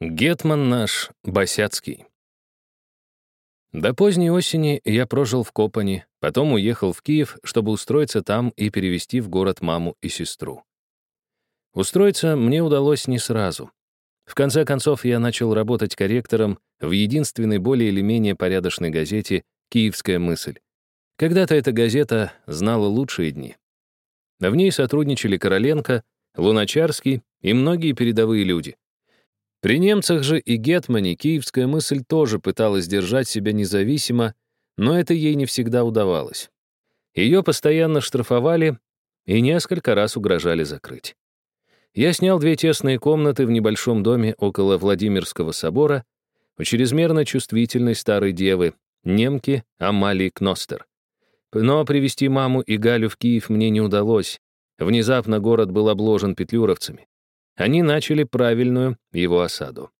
Гетман наш, Босяцкий. До поздней осени я прожил в Копани, потом уехал в Киев, чтобы устроиться там и перевести в город маму и сестру. Устроиться мне удалось не сразу. В конце концов, я начал работать корректором в единственной более или менее порядочной газете «Киевская мысль». Когда-то эта газета знала лучшие дни. В ней сотрудничали Короленко, Луначарский и многие передовые люди. При немцах же и Гетмане киевская мысль тоже пыталась держать себя независимо, но это ей не всегда удавалось. Ее постоянно штрафовали и несколько раз угрожали закрыть. Я снял две тесные комнаты в небольшом доме около Владимирского собора у чрезмерно чувствительной старой девы, немки Амалии Кностер. Но привести маму и Галю в Киев мне не удалось. Внезапно город был обложен петлюровцами. Они начали правильную его осаду.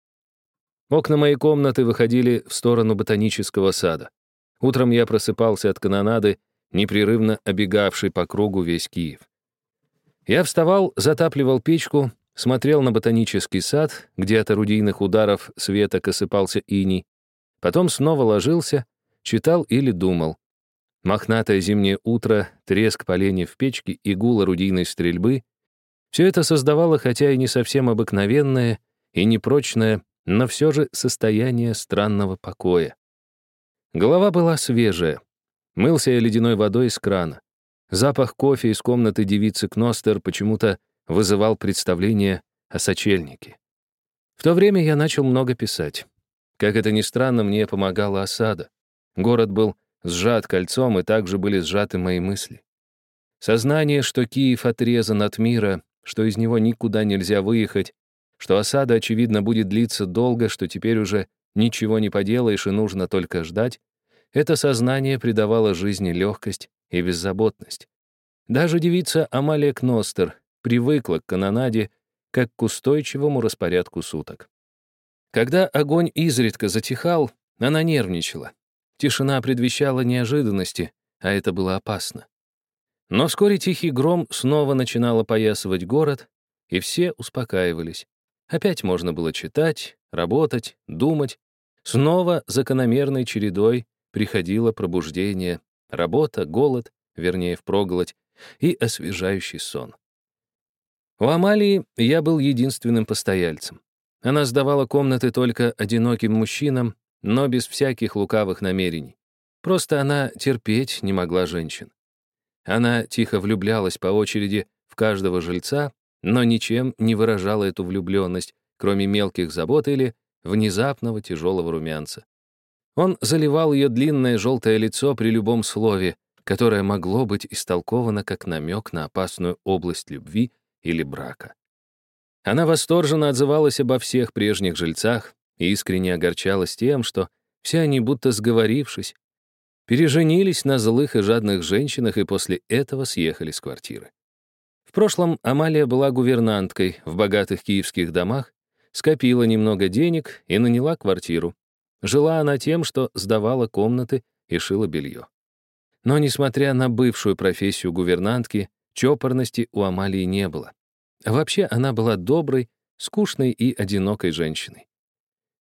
Окна моей комнаты выходили в сторону ботанического сада. Утром я просыпался от канонады, непрерывно обегавшей по кругу весь Киев. Я вставал, затапливал печку, смотрел на ботанический сад, где от орудийных ударов света осыпался иней, потом снова ложился, читал или думал. Мохнатое зимнее утро, треск поленьев в печке и гул орудийной стрельбы все это создавало, хотя и не совсем обыкновенное и непрочное, но все же состояние странного покоя. Голова была свежая. Мылся я ледяной водой из крана. Запах кофе из комнаты девицы Кностер почему-то вызывал представление о сочельнике. В то время я начал много писать. Как это ни странно, мне помогала осада. Город был сжат кольцом, и также были сжаты мои мысли. Сознание, что Киев отрезан от мира, что из него никуда нельзя выехать, что осада, очевидно, будет длиться долго, что теперь уже ничего не поделаешь и нужно только ждать, это сознание придавало жизни легкость и беззаботность. Даже девица Амалия Кностер привыкла к канонаде как к устойчивому распорядку суток. Когда огонь изредка затихал, она нервничала. Тишина предвещала неожиданности, а это было опасно. Но вскоре тихий гром снова начинал опоясывать город, и все успокаивались. Опять можно было читать, работать, думать. Снова закономерной чередой приходило пробуждение, работа, голод, вернее, впроголодь, и освежающий сон. У Амалии я был единственным постояльцем. Она сдавала комнаты только одиноким мужчинам, но без всяких лукавых намерений. Просто она терпеть не могла женщин. Она тихо влюблялась по очереди в каждого жильца, но ничем не выражала эту влюбленность, кроме мелких забот или внезапного тяжелого румянца. Он заливал ее длинное желтое лицо при любом слове, которое могло быть истолковано как намек на опасную область любви или брака. Она восторженно отзывалась обо всех прежних жильцах и искренне огорчалась тем, что все они, будто сговорившись, переженились на злых и жадных женщинах и после этого съехали с квартиры. В прошлом Амалия была гувернанткой в богатых киевских домах, скопила немного денег и наняла квартиру. Жила она тем, что сдавала комнаты и шила белье. Но, несмотря на бывшую профессию гувернантки, чопорности у Амалии не было. Вообще, она была доброй, скучной и одинокой женщиной.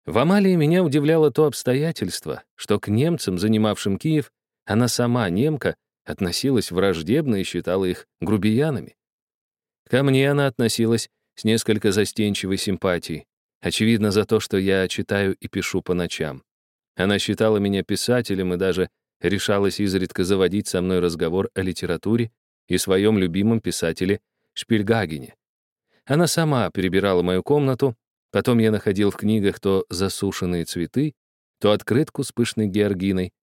В Амалии меня удивляло то обстоятельство, что к немцам, занимавшим Киев, она сама, немка, относилась враждебно и считала их грубиянами. Ко мне она относилась с несколько застенчивой симпатией, очевидно за то, что я читаю и пишу по ночам. Она считала меня писателем и даже решалась изредка заводить со мной разговор о литературе и своем любимом писателе Шпильгагене. Она сама перебирала мою комнату, Потом я находил в книгах то засушенные цветы, то открытку с пышной георгиной.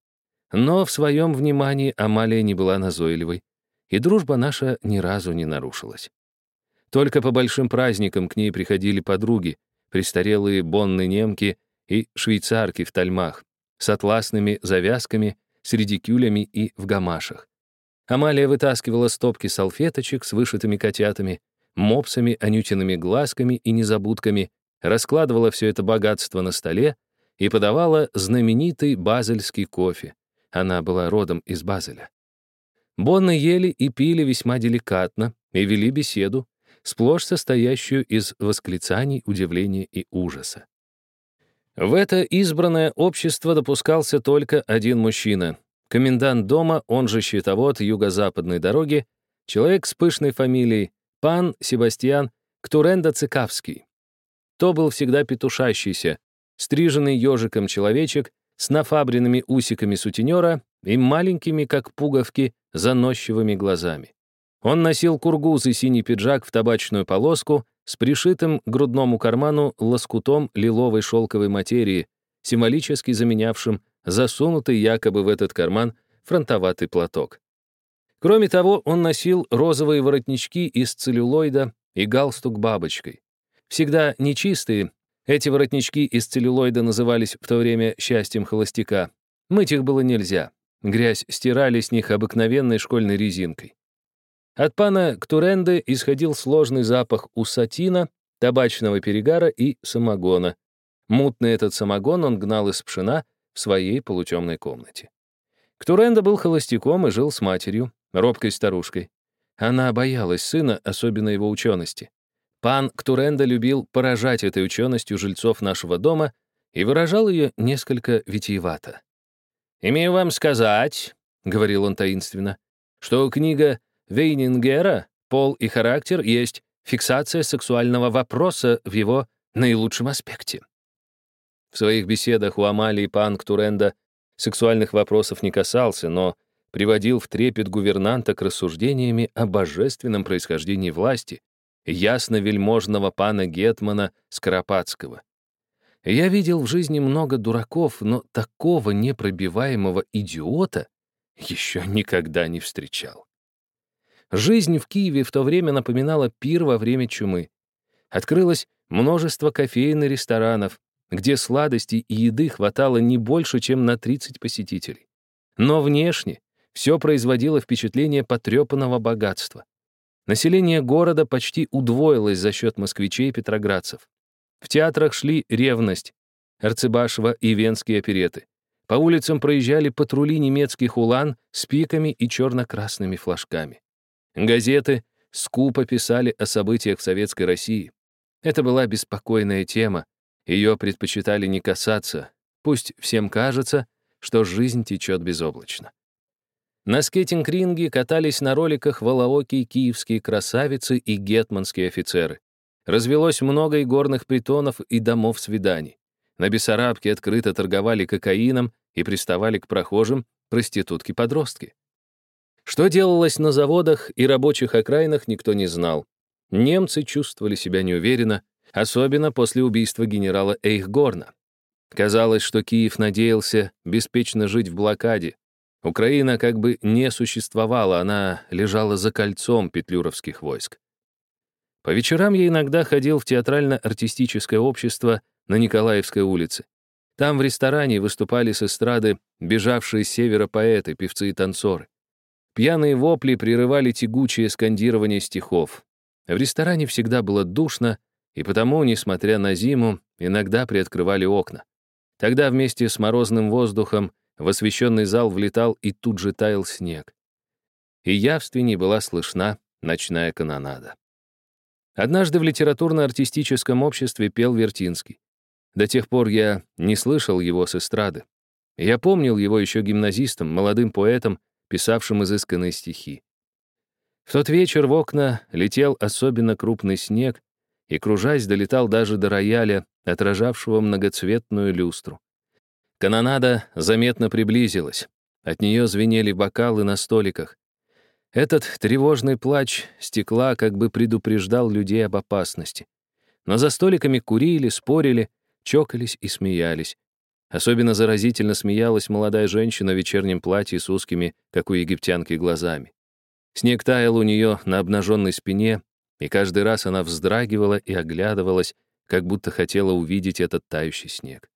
Но в своем внимании Амалия не была назойливой, и дружба наша ни разу не нарушилась. Только по большим праздникам к ней приходили подруги, престарелые бонны немки и швейцарки в тальмах, с атласными завязками, с редикюлями и в гамашах. Амалия вытаскивала стопки салфеточек с вышитыми котятами, мопсами, анютиными глазками и незабудками, раскладывала все это богатство на столе и подавала знаменитый базельский кофе. Она была родом из Базеля. Бонны ели и пили весьма деликатно и вели беседу, сплошь состоящую из восклицаний, удивления и ужаса. В это избранное общество допускался только один мужчина. Комендант дома, он же счетовод юго-западной дороги, человек с пышной фамилией, пан Себастьян Ктуренда Цикавский. То был всегда петушащийся, стриженный ежиком человечек с нафабренными усиками сутенера и маленькими, как пуговки, заносчивыми глазами. Он носил кургуз и синий пиджак в табачную полоску с пришитым к грудному карману лоскутом лиловой шелковой материи, символически заменявшим засунутый якобы в этот карман фронтоватый платок. Кроме того, он носил розовые воротнички из целлюлоида и галстук бабочкой. Всегда нечистые, эти воротнички из целлюлоида назывались в то время счастьем холостяка. Мыть их было нельзя. Грязь стирали с них обыкновенной школьной резинкой. От пана Ктуренды исходил сложный запах усатина, табачного перегара и самогона. Мутный этот самогон он гнал из пшена в своей полутемной комнате. Ктуренда был холостяком и жил с матерью, робкой старушкой. Она боялась сына, особенно его учености. Пан Ктуренда любил поражать этой ученостью жильцов нашего дома и выражал ее несколько витиевато. «Имею вам сказать», — говорил он таинственно, «что книга Вейнингера «Пол и характер» есть фиксация сексуального вопроса в его наилучшем аспекте». В своих беседах у Амалии пан Ктуренда сексуальных вопросов не касался, но приводил в трепет гувернанта к рассуждениями о божественном происхождении власти, ясно-вельможного пана Гетмана Скоропадского. Я видел в жизни много дураков, но такого непробиваемого идиота еще никогда не встречал. Жизнь в Киеве в то время напоминала пир во время чумы. Открылось множество кофеин и ресторанов, где сладостей и еды хватало не больше, чем на 30 посетителей. Но внешне все производило впечатление потрепанного богатства. Население города почти удвоилось за счет москвичей и петроградцев. В театрах шли «Ревность», Арцебашева и Венские опереты. По улицам проезжали патрули немецких улан с пиками и черно-красными флажками. Газеты скупо писали о событиях в Советской России. Это была беспокойная тема, ее предпочитали не касаться, пусть всем кажется, что жизнь течет безоблачно. На скейтинг-ринге катались на роликах волоокие киевские красавицы и гетманские офицеры. Развелось много игорных притонов и домов свиданий. На Бессарабке открыто торговали кокаином и приставали к прохожим проститутки-подростки. Что делалось на заводах и рабочих окраинах, никто не знал. Немцы чувствовали себя неуверенно, особенно после убийства генерала Эйхгорна. Казалось, что Киев надеялся беспечно жить в блокаде, Украина как бы не существовала, она лежала за кольцом петлюровских войск. По вечерам я иногда ходил в театрально-артистическое общество на Николаевской улице. Там в ресторане выступали с эстрады бежавшие с севера поэты, певцы и танцоры. Пьяные вопли прерывали тягучее скандирование стихов. В ресторане всегда было душно, и потому, несмотря на зиму, иногда приоткрывали окна. Тогда вместе с морозным воздухом в освещенный зал влетал и тут же таял снег. И явственней была слышна ночная канонада. Однажды в литературно-артистическом обществе пел Вертинский. До тех пор я не слышал его с эстрады. Я помнил его еще гимназистом, молодым поэтом, писавшим изысканные стихи. В тот вечер в окна летел особенно крупный снег и, кружась, долетал даже до рояля, отражавшего многоцветную люстру. Канонада заметно приблизилась. От нее звенели бокалы на столиках. Этот тревожный плач стекла как бы предупреждал людей об опасности. Но за столиками курили, спорили, чокались и смеялись. Особенно заразительно смеялась молодая женщина в вечернем платье с узкими, как у египтянки, глазами. Снег таял у нее на обнаженной спине, и каждый раз она вздрагивала и оглядывалась, как будто хотела увидеть этот тающий снег.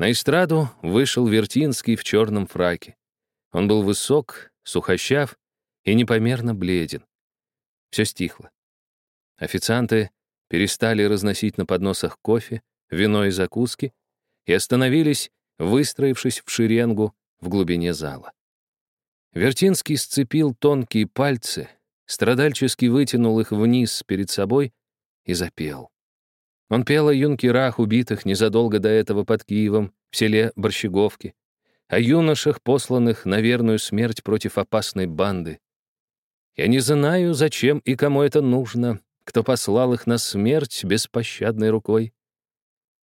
На эстраду вышел Вертинский в черном фраке. Он был высок, сухощав и непомерно бледен. Все стихло. Официанты перестали разносить на подносах кофе, вино и закуски и остановились, выстроившись в шеренгу в глубине зала. Вертинский сцепил тонкие пальцы, страдальчески вытянул их вниз перед собой и запел. Он пел о юнкерах, убитых незадолго до этого под Киевом, в селе Борщеговки, о юношах, посланных на верную смерть против опасной банды. Я не знаю, зачем и кому это нужно, кто послал их на смерть беспощадной рукой.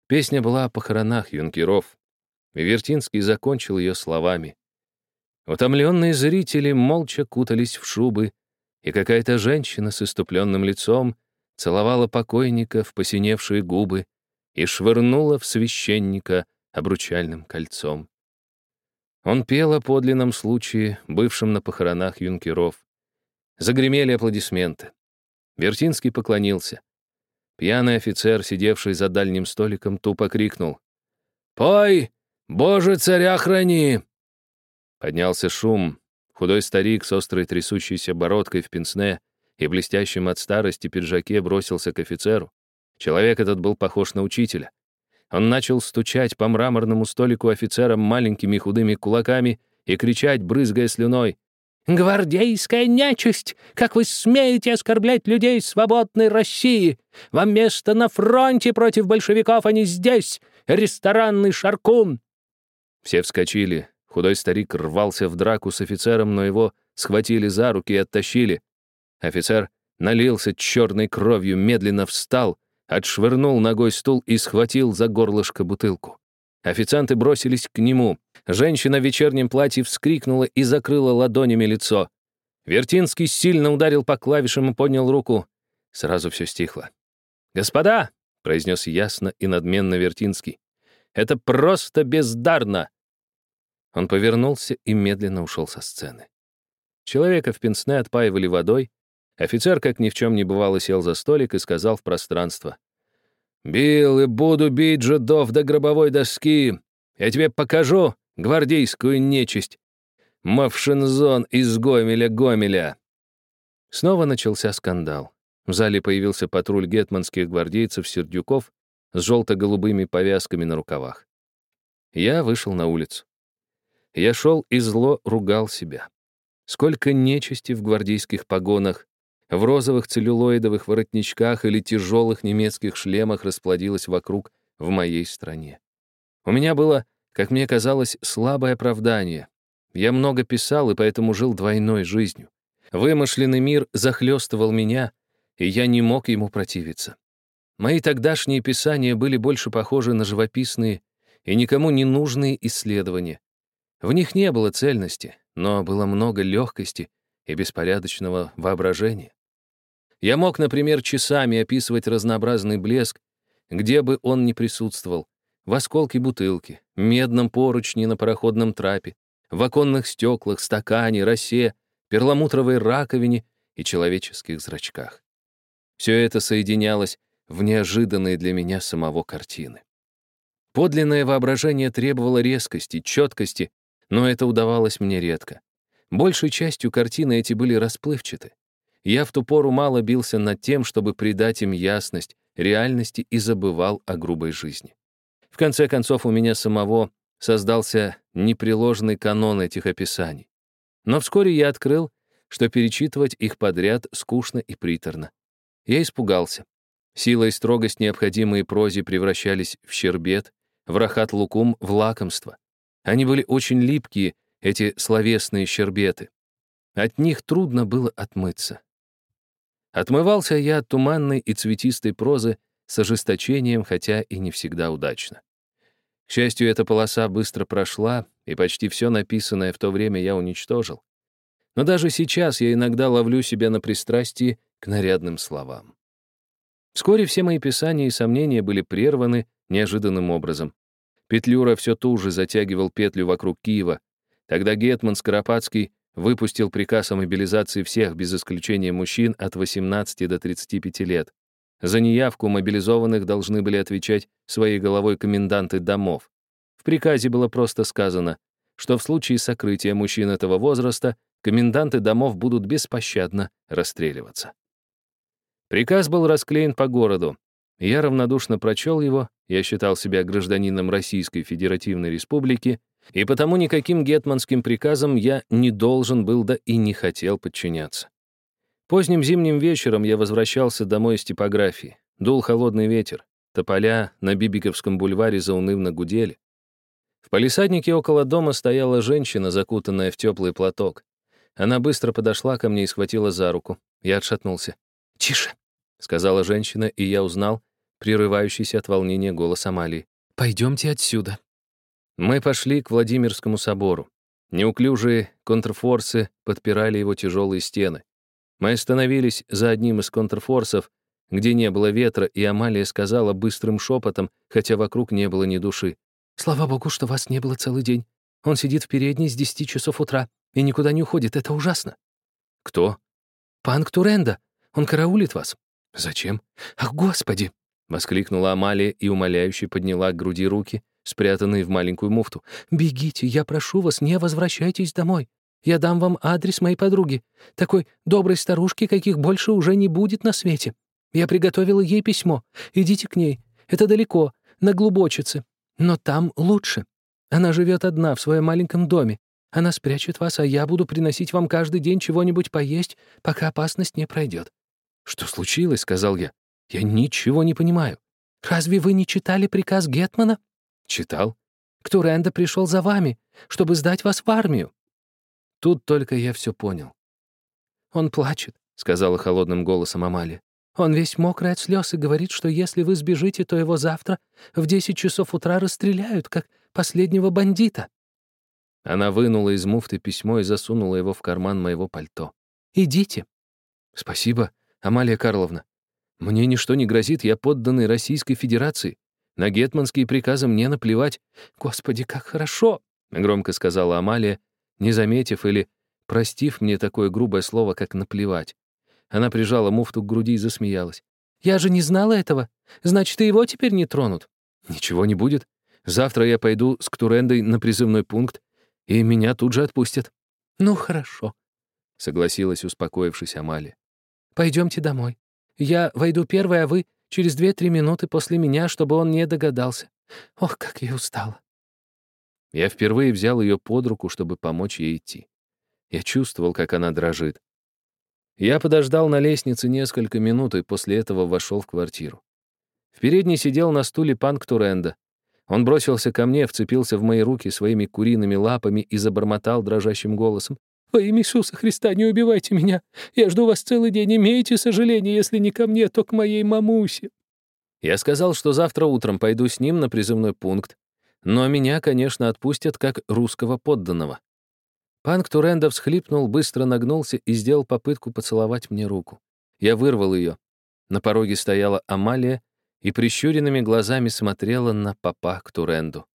Песня была о похоронах юнкеров. Вертинский закончил ее словами. Утомленные зрители молча кутались в шубы, и какая-то женщина с иступленным лицом целовала покойника в посиневшие губы и швырнула в священника обручальным кольцом. Он пел о подлинном случае, бывшем на похоронах юнкеров. Загремели аплодисменты. Вертинский поклонился. Пьяный офицер, сидевший за дальним столиком, тупо крикнул. «Пой! Боже, царя храни!» Поднялся шум. Худой старик с острой трясущейся бородкой в пенсне и блестящим от старости пиджаке бросился к офицеру. Человек этот был похож на учителя. Он начал стучать по мраморному столику офицерам маленькими худыми кулаками и кричать, брызгая слюной. «Гвардейская нечисть! Как вы смеете оскорблять людей свободной России? Вам место на фронте против большевиков, а не здесь! Ресторанный шаркун!» Все вскочили, Худой старик рвался в драку с офицером, но его схватили за руки и оттащили. Офицер налился черной кровью, медленно встал, отшвырнул ногой стул и схватил за горлышко бутылку. Официанты бросились к нему. Женщина в вечернем платье вскрикнула и закрыла ладонями лицо. Вертинский сильно ударил по клавишам и поднял руку. Сразу все стихло. «Господа!» — произнес ясно и надменно Вертинский. «Это просто бездарно! Он повернулся и медленно ушел со сцены. Человека в пенсне отпаивали водой. Офицер, как ни в чем не бывало, сел за столик и сказал в пространство. «Бил и буду бить жидов до гробовой доски. Я тебе покажу гвардейскую нечисть. Мавшинзон из Гомеля-Гомеля». Снова начался скандал. В зале появился патруль гетманских гвардейцев-сердюков с желто-голубыми повязками на рукавах. Я вышел на улицу. Я шел и зло ругал себя. Сколько нечисти в гвардейских погонах, в розовых целлюлоидовых воротничках или тяжелых немецких шлемах расплодилось вокруг в моей стране. У меня было, как мне казалось, слабое оправдание. Я много писал и поэтому жил двойной жизнью. Вымышленный мир захлестывал меня, и я не мог ему противиться. Мои тогдашние писания были больше похожи на живописные и никому не нужные исследования. В них не было цельности, но было много легкости и беспорядочного воображения. Я мог, например, часами описывать разнообразный блеск, где бы он ни присутствовал, в осколке бутылки, медном поручне на пароходном трапе, в оконных стеклах, стакане, росе, перламутровой раковине и человеческих зрачках. Все это соединялось в неожиданные для меня самого картины. Подлинное воображение требовало резкости, четкости но это удавалось мне редко. Большей частью картины эти были расплывчаты. Я в ту пору мало бился над тем, чтобы придать им ясность, реальности и забывал о грубой жизни. В конце концов, у меня самого создался непреложный канон этих описаний. Но вскоре я открыл, что перечитывать их подряд скучно и приторно. Я испугался. Сила и строгость, необходимые прозе, превращались в щербет, в рахат лукум — в лакомство. Они были очень липкие, эти словесные щербеты. От них трудно было отмыться. Отмывался я от туманной и цветистой прозы с ожесточением, хотя и не всегда удачно. К счастью, эта полоса быстро прошла, и почти все написанное в то время я уничтожил. Но даже сейчас я иногда ловлю себя на пристрастии к нарядным словам. Вскоре все мои писания и сомнения были прерваны неожиданным образом. Петлюра все туже затягивал петлю вокруг Киева. Тогда Гетман Скоропадский выпустил приказ о мобилизации всех, без исключения мужчин от 18 до 35 лет. За неявку мобилизованных должны были отвечать своей головой коменданты домов. В приказе было просто сказано, что в случае сокрытия мужчин этого возраста коменданты домов будут беспощадно расстреливаться. Приказ был расклеен по городу. Я равнодушно прочел его, я считал себя гражданином Российской Федеративной Республики, и потому никаким гетманским приказам я не должен был да и не хотел подчиняться. Поздним зимним вечером я возвращался домой из типографии. Дул холодный ветер. тополя на Бибиковском бульваре заунывно гудели. В палисаднике около дома стояла женщина, закутанная в теплый платок. Она быстро подошла ко мне и схватила за руку. Я отшатнулся. «Тише», — сказала женщина, и я узнал прерывающийся от волнения голос Амалии. «Пойдемте отсюда». Мы пошли к Владимирскому собору. Неуклюжие контрфорсы подпирали его тяжелые стены. Мы остановились за одним из контрфорсов, где не было ветра, и Амалия сказала быстрым шепотом, хотя вокруг не было ни души. «Слава богу, что вас не было целый день. Он сидит в передней с десяти часов утра и никуда не уходит. Это ужасно». «Кто?» «Панк Туренда. Он караулит вас». «Зачем?» «Ах, господи!» — воскликнула Амалия и умоляюще подняла к груди руки, спрятанные в маленькую муфту. «Бегите, я прошу вас, не возвращайтесь домой. Я дам вам адрес моей подруги, такой доброй старушки, каких больше уже не будет на свете. Я приготовила ей письмо. Идите к ней. Это далеко, на Глубочице. Но там лучше. Она живет одна в своем маленьком доме. Она спрячет вас, а я буду приносить вам каждый день чего-нибудь поесть, пока опасность не пройдет. «Что случилось?» — сказал я. «Я ничего не понимаю». «Разве вы не читали приказ Гетмана?» «Читал». «Ктуренда пришел за вами, чтобы сдать вас в армию». Тут только я все понял. «Он плачет», — сказала холодным голосом Амалия. «Он весь мокрый от слез и говорит, что если вы сбежите, то его завтра в 10 часов утра расстреляют, как последнего бандита». Она вынула из муфты письмо и засунула его в карман моего пальто. «Идите». «Спасибо, Амалия Карловна. Мне ничто не грозит, я подданный Российской Федерации. На гетманские приказы мне наплевать. Господи, как хорошо!» — громко сказала Амалия, не заметив или простив мне такое грубое слово, как «наплевать». Она прижала муфту к груди и засмеялась. «Я же не знала этого. Значит, и его теперь не тронут». «Ничего не будет. Завтра я пойду с Ктурендой на призывной пункт, и меня тут же отпустят». «Ну, хорошо», — согласилась, успокоившись Амалия. «Пойдемте домой. Я войду первой, а вы через две-три минуты после меня, чтобы он не догадался. Ох, как я устала». Я впервые взял ее под руку, чтобы помочь ей идти. Я чувствовал, как она дрожит. Я подождал на лестнице несколько минут и после этого вошел в квартиру. В передней сидел на стуле панк Туренда. Он бросился ко мне, вцепился в мои руки своими куриными лапами и забормотал дрожащим голосом. «Во имя Иисуса Христа, не убивайте меня! Я жду вас целый день, имейте сожаление, если не ко мне, то к моей мамусе!» Я сказал, что завтра утром пойду с ним на призывной пункт, но меня, конечно, отпустят как русского подданного. Панк Туренда всхлипнул, быстро нагнулся и сделал попытку поцеловать мне руку. Я вырвал ее. На пороге стояла Амалия и прищуренными глазами смотрела на папа Туренду.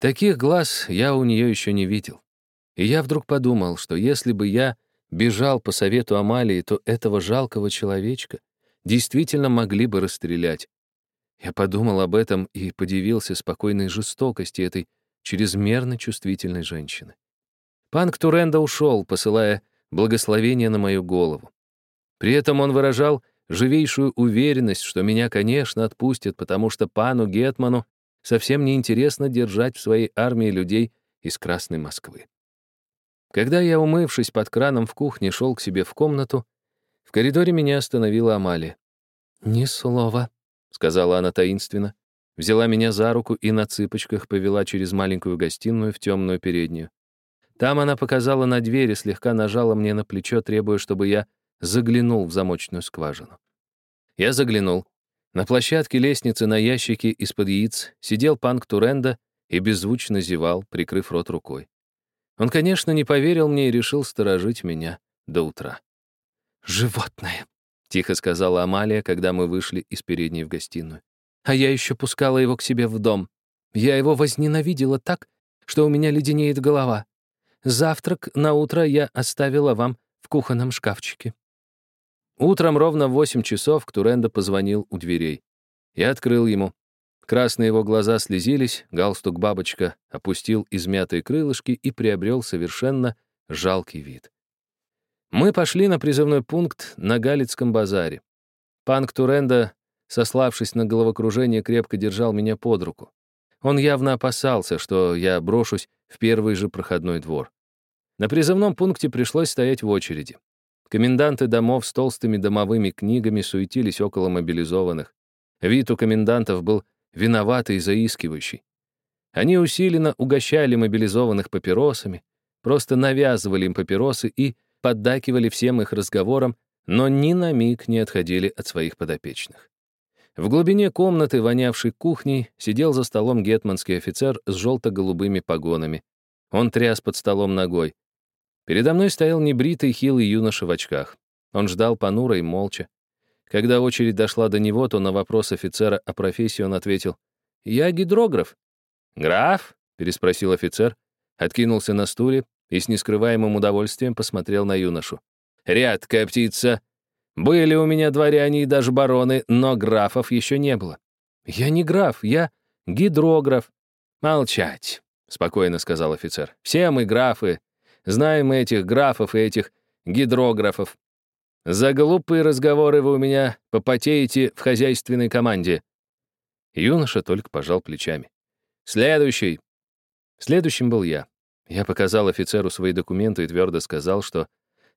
Таких глаз я у нее еще не видел. И я вдруг подумал, что если бы я бежал по совету Амалии, то этого жалкого человечка действительно могли бы расстрелять. Я подумал об этом и подивился спокойной жестокости этой чрезмерно чувствительной женщины. Панк Туренда ушел, посылая благословение на мою голову. При этом он выражал живейшую уверенность, что меня, конечно, отпустят, потому что пану Гетману совсем не интересно держать в своей армии людей из Красной Москвы. Когда я, умывшись под краном в кухне, шел к себе в комнату, в коридоре меня остановила Амалия. «Ни слова», — сказала она таинственно, взяла меня за руку и на цыпочках повела через маленькую гостиную в темную переднюю. Там она показала на дверь и слегка нажала мне на плечо, требуя, чтобы я заглянул в замочную скважину. Я заглянул. На площадке лестницы на ящике из-под яиц сидел панк Туренда и беззвучно зевал, прикрыв рот рукой. Он, конечно, не поверил мне и решил сторожить меня до утра. «Животное!» — тихо сказала Амалия, когда мы вышли из передней в гостиную. «А я еще пускала его к себе в дом. Я его возненавидела так, что у меня леденеет голова. Завтрак на утро я оставила вам в кухонном шкафчике». Утром ровно в восемь часов Ктуренда позвонил у дверей. Я открыл ему. Красные его глаза слезились, галстук-бабочка опустил измятые крылышки и приобрел совершенно жалкий вид. Мы пошли на призывной пункт на Галицком базаре. Панк Туренда, сославшись на головокружение, крепко держал меня под руку. Он явно опасался, что я брошусь в первый же проходной двор. На призывном пункте пришлось стоять в очереди. Коменданты домов с толстыми домовыми книгами суетились около мобилизованных. Вид у комендантов был виноватый и заискивающий. Они усиленно угощали мобилизованных папиросами, просто навязывали им папиросы и поддакивали всем их разговорам, но ни на миг не отходили от своих подопечных. В глубине комнаты, вонявшей кухней, сидел за столом гетманский офицер с желто-голубыми погонами. Он тряс под столом ногой. Передо мной стоял небритый хилый юноша в очках. Он ждал понуро и молча. Когда очередь дошла до него, то на вопрос офицера о профессии он ответил «Я гидрограф». «Граф?» — переспросил офицер, откинулся на стуле и с нескрываемым удовольствием посмотрел на юношу. «Редкая птица. Были у меня дворяне и даже бароны, но графов еще не было. Я не граф, я гидрограф. Молчать, спокойно сказал офицер. Все мы графы. Знаем мы этих графов и этих гидрографов. За глупые разговоры вы у меня попотеете в хозяйственной команде. Юноша только пожал плечами. Следующий. Следующим был я. Я показал офицеру свои документы и твердо сказал, что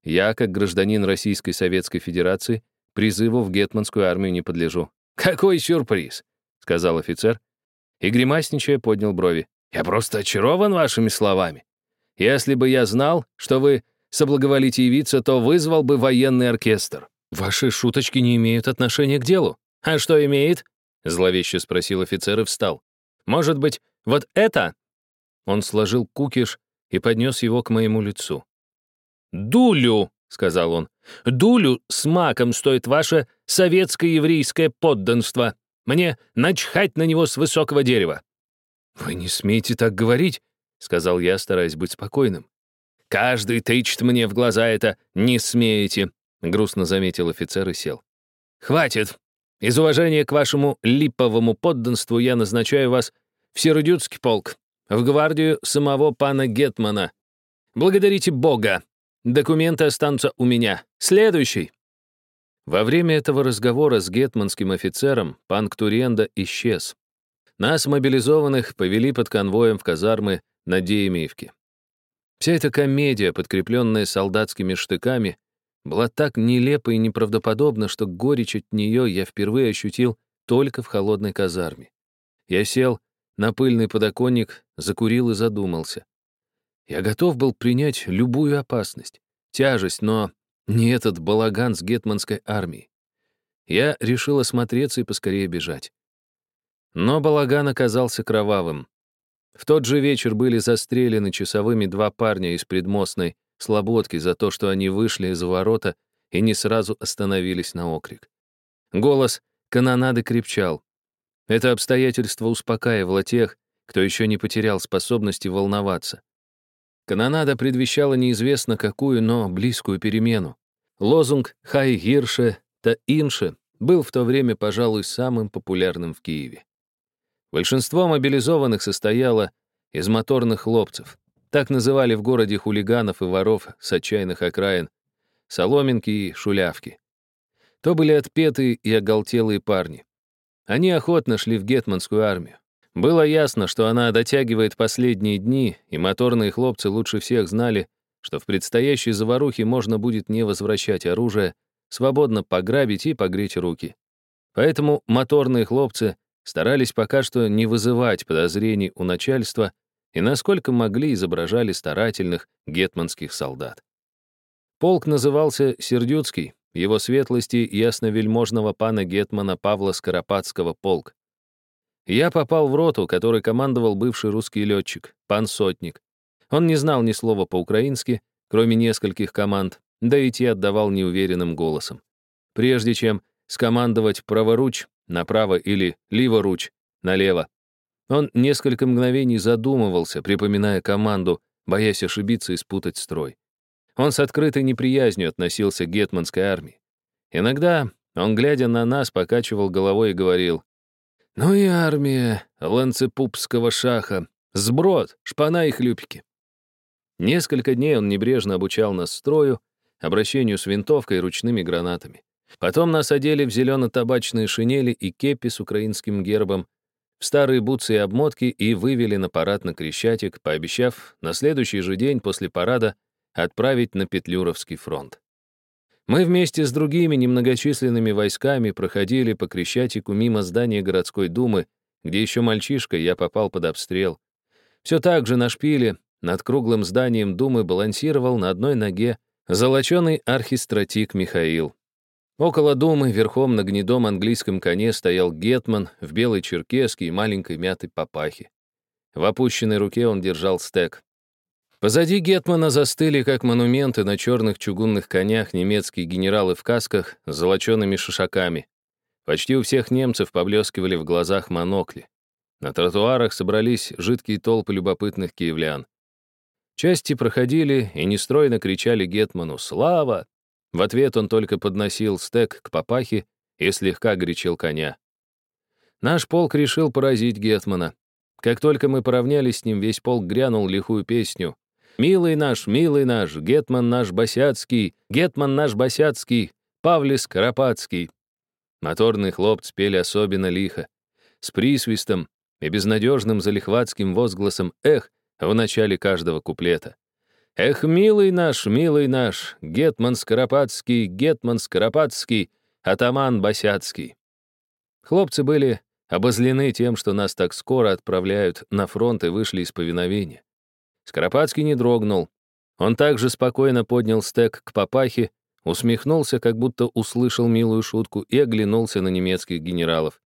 я, как гражданин Российской Советской Федерации, призыву в гетманскую армию не подлежу. «Какой сюрприз!» — сказал офицер. И, гримасничая, поднял брови. «Я просто очарован вашими словами. Если бы я знал, что вы соблаговолите явиться, то вызвал бы военный оркестр». «Ваши шуточки не имеют отношения к делу». «А что имеет?» — зловеще спросил офицер и встал. «Может быть, вот это?» Он сложил кукиш и поднес его к моему лицу. «Дулю», — сказал он, — «дулю с маком стоит ваше советско-еврейское подданство. Мне начхать на него с высокого дерева». «Вы не смеете так говорить», — сказал я, стараясь быть спокойным. «Каждый тычет мне в глаза это «не смеете», — грустно заметил офицер и сел. «Хватит. Из уважения к вашему липовому подданству я назначаю вас в Сердюцкий полк, в гвардию самого пана Гетмана. Благодарите Бога, Документы останутся у меня. Следующий!» Во время этого разговора с гетманским офицером пан Ктуренда исчез. Нас, мобилизованных, повели под конвоем в казармы на Деемиевке. Вся эта комедия, подкрепленная солдатскими штыками, была так нелепа и неправдоподобна, что горечь от нее я впервые ощутил только в холодной казарме. Я сел на пыльный подоконник, закурил и задумался. Я готов был принять любую опасность, тяжесть, но не этот балаган с гетманской армией. Я решил осмотреться и поскорее бежать. Но балаган оказался кровавым. В тот же вечер были застрелены часовыми два парня из предмостной слободки за то, что они вышли из ворота и не сразу остановились на окрик. Голос канонады крепчал. Это обстоятельство успокаивало тех, кто еще не потерял способности волноваться. Канонада предвещала неизвестно какую, но близкую перемену. Лозунг «Хай Гирше» та «Инше» был в то время, пожалуй, самым популярным в Киеве. Большинство мобилизованных состояло из моторных хлопцев. Так называли в городе хулиганов и воров с отчаянных окраин, соломинки и шулявки. То были отпетые и оголтелые парни. Они охотно шли в гетманскую армию. Было ясно, что она дотягивает последние дни, и моторные хлопцы лучше всех знали, что в предстоящей заварухе можно будет не возвращать оружие, свободно пограбить и погреть руки. Поэтому моторные хлопцы старались пока что не вызывать подозрений у начальства и насколько могли изображали старательных гетманских солдат. Полк назывался Сердюцкий, его светлости ясновельможного пана Гетмана Павла Скоропадского полк. Я попал в роту, которой командовал бывший русский летчик, пан Сотник. Он не знал ни слова по-украински, кроме нескольких команд, да и те отдавал неуверенным голосом. Прежде чем скомандовать праворуч направо или леворуч налево, он несколько мгновений задумывался, припоминая команду, боясь ошибиться и спутать строй. Он с открытой неприязнью относился к гетманской армии. Иногда он, глядя на нас, покачивал головой и говорил, ну и армия ланцепупского шаха. Сброд, шпана и хлюпики. Несколько дней он небрежно обучал нас строю, обращению с винтовкой и ручными гранатами. Потом нас одели в зелено-табачные шинели и кепи с украинским гербом, в старые бутсы и обмотки и вывели на парад на Крещатик, пообещав на следующий же день после парада отправить на Петлюровский фронт. Мы вместе с другими немногочисленными войсками проходили по Крещатику мимо здания городской думы, где еще мальчишка я попал под обстрел. Все так же на шпиле над круглым зданием думы балансировал на одной ноге золоченый архистратик Михаил. Около думы верхом на гнедом английском коне стоял гетман в белой черкеске и маленькой мятой папахе. В опущенной руке он держал стек. Позади Гетмана застыли, как монументы на черных чугунных конях, немецкие генералы в касках с золочеными шишаками. Почти у всех немцев поблескивали в глазах монокли. На тротуарах собрались жидкие толпы любопытных киевлян. Части проходили и нестройно кричали Гетману «Слава!». В ответ он только подносил стек к папахе и слегка горячил коня. Наш полк решил поразить Гетмана. Как только мы поравнялись с ним, весь полк грянул лихую песню Милый наш, милый наш, гетман наш Босяцкий, гетман наш Босяцкий, Павлис Карапацкий. Моторные хлопцы пели особенно лихо, с присвистом и безнадежным залихватским возгласом «эх» в начале каждого куплета. «Эх, милый наш, милый наш, гетман Скоропадский, гетман Скоропадский, атаман Босяцкий». Хлопцы были обозлены тем, что нас так скоро отправляют на фронт и вышли из повиновения. Скоропадский не дрогнул. Он также спокойно поднял стек к папахе, усмехнулся, как будто услышал милую шутку, и оглянулся на немецких генералов.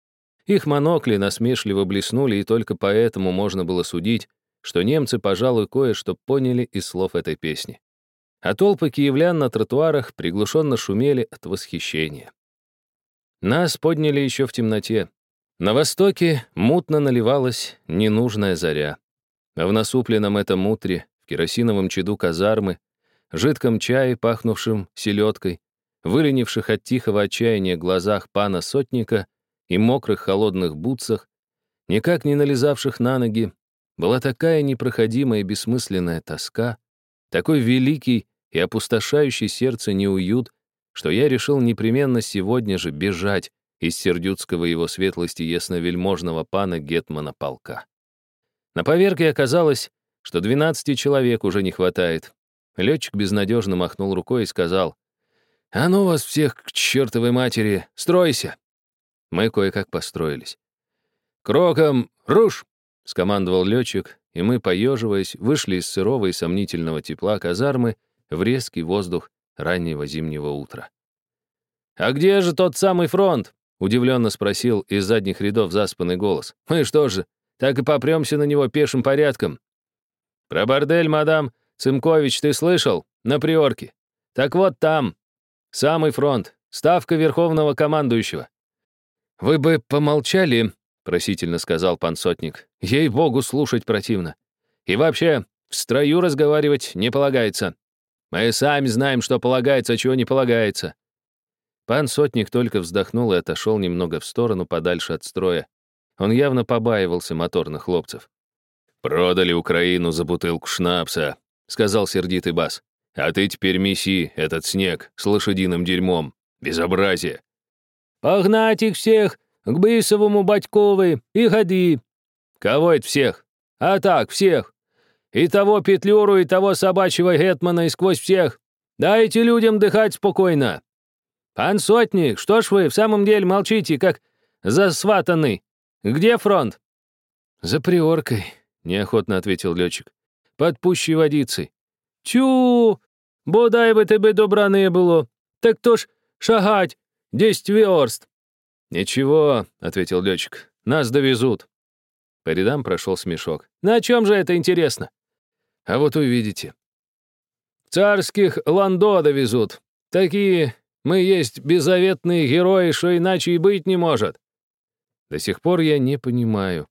Их монокли насмешливо блеснули, и только поэтому можно было судить, что немцы, пожалуй, кое-что поняли из слов этой песни. А толпы киевлян на тротуарах приглушенно шумели от восхищения. Нас подняли еще в темноте. На востоке мутно наливалась ненужная заря. В насупленном этом утре, в керосиновом чаду казармы, жидком чае, пахнувшем селедкой, выленивших от тихого отчаяния глазах пана сотника и мокрых холодных бутсах, никак не налезавших на ноги, была такая непроходимая и бессмысленная тоска, такой великий и опустошающий сердце неуют, что я решил непременно сегодня же бежать из сердюцкого его светлости ясновельможного пана Гетмана полка. На поверке оказалось, что 12 человек уже не хватает. Летчик безнадежно махнул рукой и сказал, «А ну вас всех к чертовой матери, стройся!» Мы кое-как построились. «Кроком, руш!» — скомандовал летчик, и мы, поеживаясь, вышли из сырого и сомнительного тепла казармы в резкий воздух раннего зимнего утра. «А где же тот самый фронт?» — удивленно спросил из задних рядов заспанный голос. «Мы что же, так и попремся на него пешим порядком. Про бордель, мадам Цымкович, ты слышал? На приорке. Так вот там. Самый фронт. Ставка верховного командующего. Вы бы помолчали, просительно сказал пан сотник. Ей-богу, слушать противно. И вообще, в строю разговаривать не полагается. Мы сами знаем, что полагается, а чего не полагается. Пан сотник только вздохнул и отошел немного в сторону, подальше от строя. Он явно побаивался моторных хлопцев. «Продали Украину за бутылку шнапса», — сказал сердитый бас. «А ты теперь меси этот снег с лошадиным дерьмом. Безобразие!» «Погнать их всех к Бысовому Батьковой и ходи!» «Кого это всех?» «А так, всех! И того петлюру, и того собачьего гетмана, и сквозь всех! Дайте людям дыхать спокойно!» «Пан Сотник, что ж вы в самом деле молчите, как засватанный? Где фронт?» «За приоркой», — неохотно ответил летчик. «Под пущей водицей». «Тю! Бодай бы тебе добра не было. Так то ж шагать, десять верст». «Ничего», — ответил летчик, — «нас довезут». По рядам прошел смешок. «На чем же это интересно?» «А вот увидите». «Царских ландо довезут. Такие мы есть беззаветные герои, что иначе и быть не может. До сих пор я не понимаю,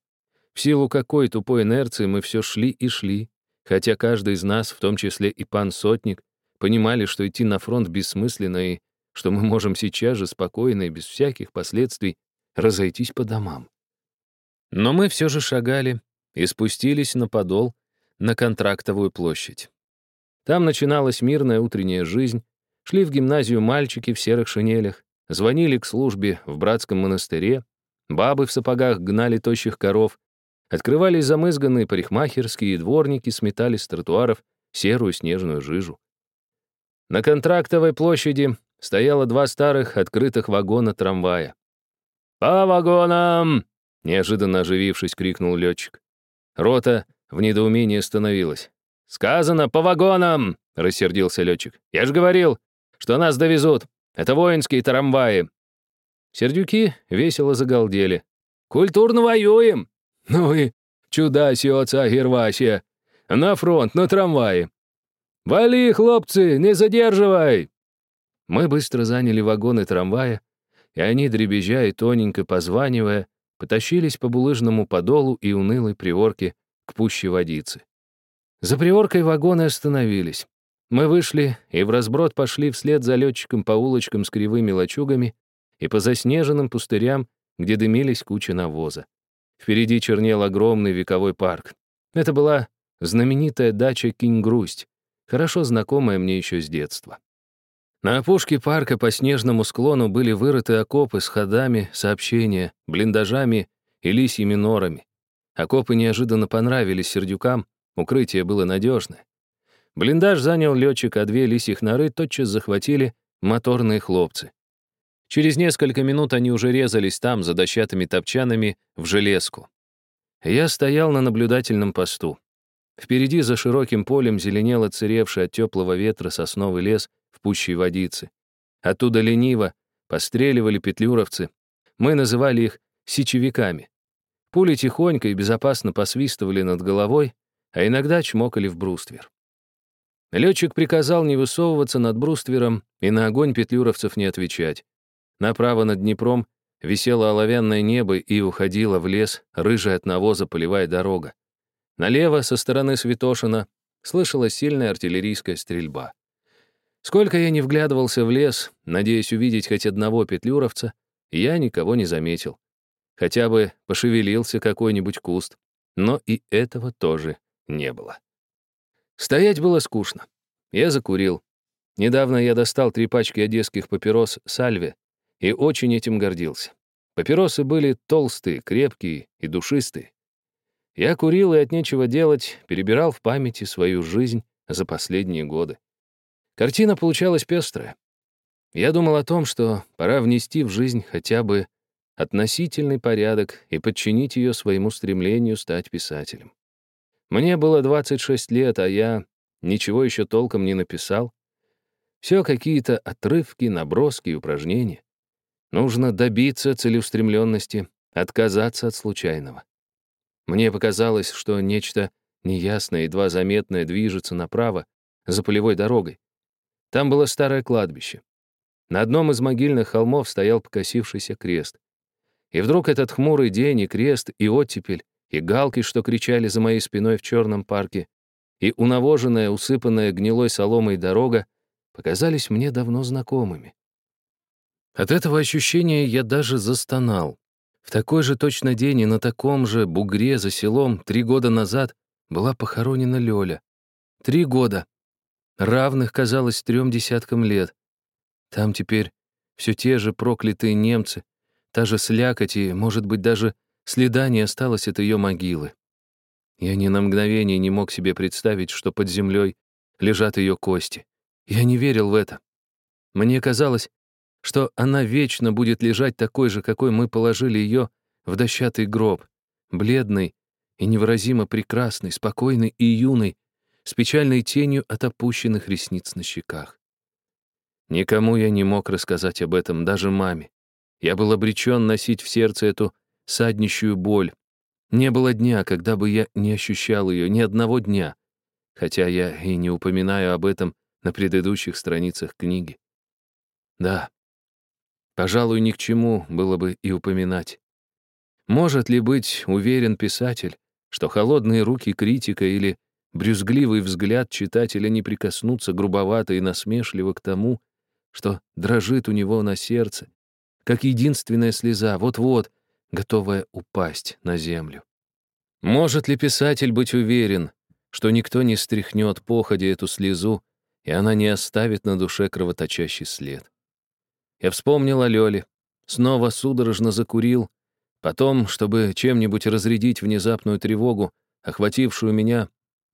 в силу какой тупой инерции мы все шли и шли, хотя каждый из нас, в том числе и пан Сотник, понимали, что идти на фронт бессмысленно и что мы можем сейчас же спокойно и без всяких последствий разойтись по домам. Но мы все же шагали и спустились на подол на Контрактовую площадь. Там начиналась мирная утренняя жизнь, шли в гимназию мальчики в серых шинелях, звонили к службе в братском монастыре, Бабы в сапогах гнали тощих коров, открывались замызганные парикмахерские, и дворники сметали с тротуаров серую снежную жижу. На Контрактовой площади стояло два старых открытых вагона трамвая. «По вагонам!» — неожиданно оживившись, крикнул летчик. Рота в недоумении остановилась. «Сказано, по вагонам!» — рассердился летчик. «Я же говорил, что нас довезут. Это воинские трамваи». Сердюки весело загалдели. «Культурно воюем!» «Ну и чудаси отца Гервасия! На фронт, на трамвае!» «Вали, хлопцы, не задерживай!» Мы быстро заняли вагоны трамвая, и они, дребезжа и тоненько позванивая, потащились по булыжному подолу и унылой приорке к пуще водицы. За приоркой вагоны остановились. Мы вышли и в разброд пошли вслед за летчиком по улочкам с кривыми лачугами и по заснеженным пустырям, где дымились куча навоза. Впереди чернел огромный вековой парк. Это была знаменитая дача Кингрусть, хорошо знакомая мне еще с детства. На опушке парка по снежному склону были вырыты окопы с ходами, сообщения, блиндажами и лисьими норами. Окопы неожиданно понравились сердюкам, укрытие было надежное. Блиндаж занял летчик, а две лисьих норы тотчас захватили моторные хлопцы. Через несколько минут они уже резались там, за дощатыми топчанами, в железку. Я стоял на наблюдательном посту. Впереди за широким полем зеленел отсыревший от теплого ветра сосновый лес в пущей водицы. Оттуда лениво постреливали петлюровцы. Мы называли их сечевиками. Пули тихонько и безопасно посвистывали над головой, а иногда чмокали в бруствер. Летчик приказал не высовываться над бруствером и на огонь петлюровцев не отвечать. Направо над Днепром висело оловянное небо и уходила в лес рыжая от навоза полевая дорога. Налево, со стороны Святошина, слышалась сильная артиллерийская стрельба. Сколько я не вглядывался в лес, надеясь увидеть хоть одного петлюровца, я никого не заметил. Хотя бы пошевелился какой-нибудь куст, но и этого тоже не было. Стоять было скучно. Я закурил. Недавно я достал три пачки одесских папирос «Сальве» и очень этим гордился. Папиросы были толстые, крепкие и душистые. Я курил и от нечего делать, перебирал в памяти свою жизнь за последние годы. Картина получалась пестрая. Я думал о том, что пора внести в жизнь хотя бы относительный порядок и подчинить ее своему стремлению стать писателем. Мне было 26 лет, а я ничего еще толком не написал. Все какие-то отрывки, наброски и упражнения. Нужно добиться целеустремленности, отказаться от случайного. Мне показалось, что нечто неясное, едва заметное движется направо, за полевой дорогой. Там было старое кладбище. На одном из могильных холмов стоял покосившийся крест. И вдруг этот хмурый день и крест, и оттепель, и галки, что кричали за моей спиной в черном парке, и унавоженная, усыпанная гнилой соломой дорога показались мне давно знакомыми. От этого ощущения я даже застонал. В такой же точно день и на таком же бугре за селом три года назад была похоронена Лёля. Три года. Равных, казалось, трем десяткам лет. Там теперь все те же проклятые немцы, та же слякоть и, может быть, даже Следа не осталось от ее могилы. Я ни на мгновение не мог себе представить, что под землей лежат ее кости. Я не верил в это. Мне казалось, что она вечно будет лежать такой же, какой мы положили ее в дощатый гроб, бледный и невыразимо прекрасный, спокойный и юный, с печальной тенью от опущенных ресниц на щеках. Никому я не мог рассказать об этом, даже маме. Я был обречен носить в сердце эту саднищую боль. Не было дня, когда бы я не ощущал ее, ни одного дня, хотя я и не упоминаю об этом на предыдущих страницах книги. Да, пожалуй, ни к чему было бы и упоминать. Может ли быть уверен писатель, что холодные руки критика или брюзгливый взгляд читателя не прикоснутся грубовато и насмешливо к тому, что дрожит у него на сердце, как единственная слеза, вот-вот, готовая упасть на землю. Может ли писатель быть уверен, что никто не стряхнет походе эту слезу, и она не оставит на душе кровоточащий след? Я вспомнил о Лёле, снова судорожно закурил, потом, чтобы чем-нибудь разрядить внезапную тревогу, охватившую меня,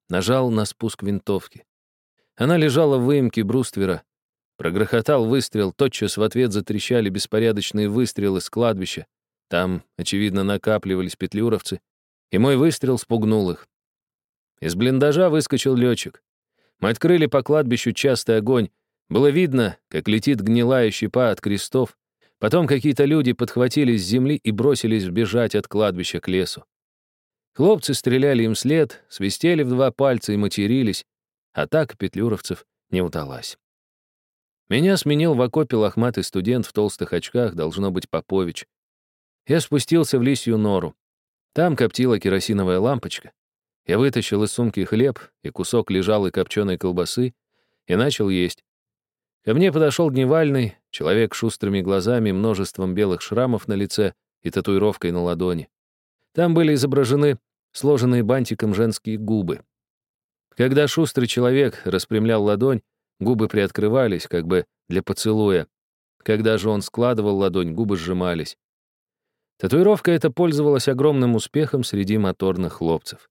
нажал на спуск винтовки. Она лежала в выемке бруствера. Прогрохотал выстрел, тотчас в ответ затрещали беспорядочные выстрелы с кладбища. Там, очевидно, накапливались петлюровцы, и мой выстрел спугнул их. Из блиндажа выскочил летчик. Мы открыли по кладбищу частый огонь. Было видно, как летит гнилая щепа от крестов. Потом какие-то люди подхватили с земли и бросились бежать от кладбища к лесу. Хлопцы стреляли им след, свистели в два пальца и матерились. Атака петлюровцев не удалась. Меня сменил в окопе лохматый студент в толстых очках, должно быть, Попович. Я спустился в лисью нору. Там коптила керосиновая лампочка. Я вытащил из сумки хлеб и кусок лежалой копченой колбасы и начал есть. Ко мне подошел дневальный, человек с шустрыми глазами, множеством белых шрамов на лице и татуировкой на ладони. Там были изображены сложенные бантиком женские губы. Когда шустрый человек распрямлял ладонь, губы приоткрывались, как бы для поцелуя. Когда же он складывал ладонь, губы сжимались. Татуировка эта пользовалась огромным успехом среди моторных хлопцев.